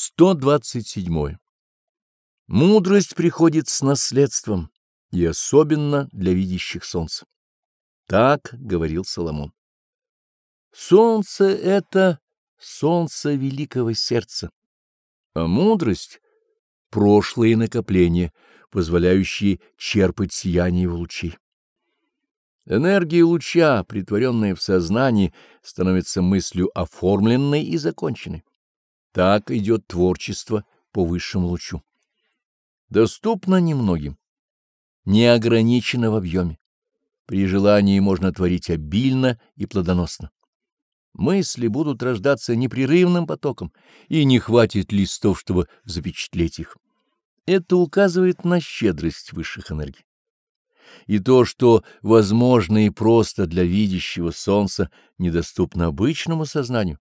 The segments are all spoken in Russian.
127. Мудрость приходит с наследством, и особенно для видящих солнце. Так говорил Соломон. Солнце — это солнце великого сердца, а мудрость — прошлые накопления, позволяющие черпать сияние его лучей. Энергия луча, притворенная в сознании, становится мыслью оформленной и законченной. Так идет творчество по высшему лучу. Доступно немногим, не ограничено в объеме. При желании можно творить обильно и плодоносно. Мысли будут рождаться непрерывным потоком, и не хватит листов, чтобы запечатлеть их. Это указывает на щедрость высших энергий. И то, что возможно и просто для видящего солнца, недоступно обычному сознанию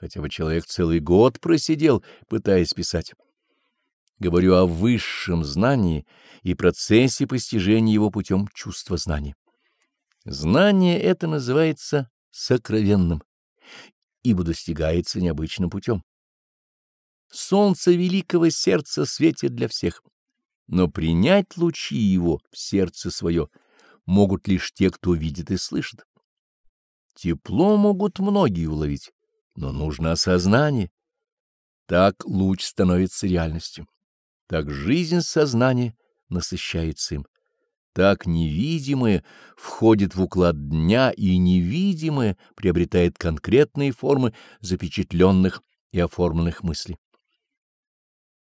хотя бы человек целый год просидел, пытаясь писать. Говорю о высшем знании и процессе постижения его путем чувства знания. Знание это называется сокровенным, ибо достигается необычным путем. Солнце великого сердца светит для всех, но принять лучи его в сердце свое могут лишь те, кто видит и слышит. Тепло могут многие уловить, но нужно осознание. Так луч становится реальностью. Так жизнь сознания насыщается им. Так невидимое входит в уклад дня, и невидимое приобретает конкретные формы запечатленных и оформленных мыслей.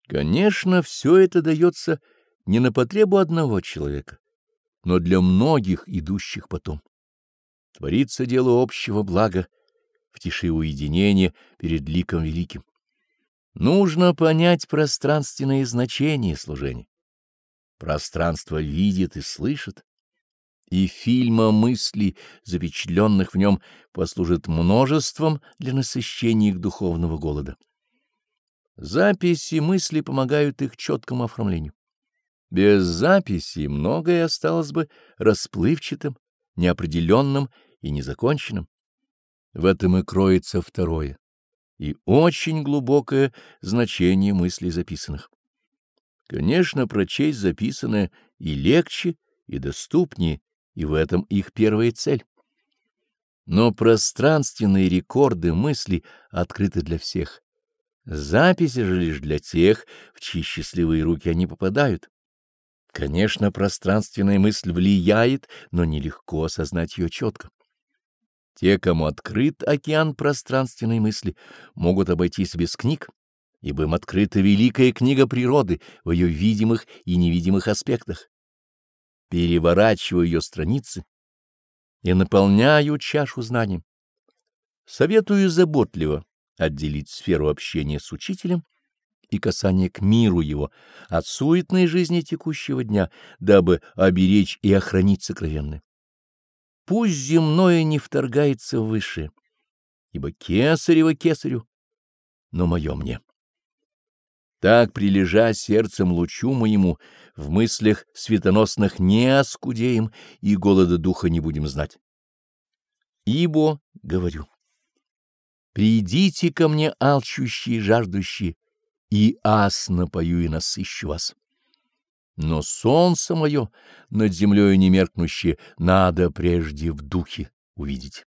Конечно, все это дается не на потребу одного человека, но для многих, идущих потом. Творится дело общего блага, в тиши уединения перед ликом великим. Нужно понять пространственное значение служения. Пространство видит и слышит, и фильма мыслей, запечатленных в нем, послужит множеством для насыщения их духовного голода. Записи мысли помогают их четкому оформлению. Без записи многое осталось бы расплывчатым, неопределенным и незаконченным. В этом и кроется второе и очень глубокое значение мыслей записанных. Конечно, прочесть записанное и легче, и доступнее, и в этом их первая цель. Но пространственные рекорды мыслей открыты для всех. Записи же лишь для тех, в чьи счастливые руки они попадают. Конечно, пространственная мысль влияет, но нелегко осознать ее четко. Те, кому открыт океан пространственной мысли, могут обойтись без книг, ибо им открыта великая книга природы в ее видимых и невидимых аспектах. Переворачиваю ее страницы и наполняю чашу знанием. Советую заботливо отделить сферу общения с учителем и касание к миру его от суетной жизни текущего дня, дабы оберечь и охранить сокровенное. Пусть земное не вторгается в высшее, ибо кесарево кесарю, но мое мне. Так, прилежа сердцем лучу моему, в мыслях светоносных не оскудеем и голода духа не будем знать. Ибо, говорю, придите ко мне, алчущие и жаждущие, и ас напою и насыщу вас. Но солнце мое над землей немеркнущее надо прежде в духе увидеть.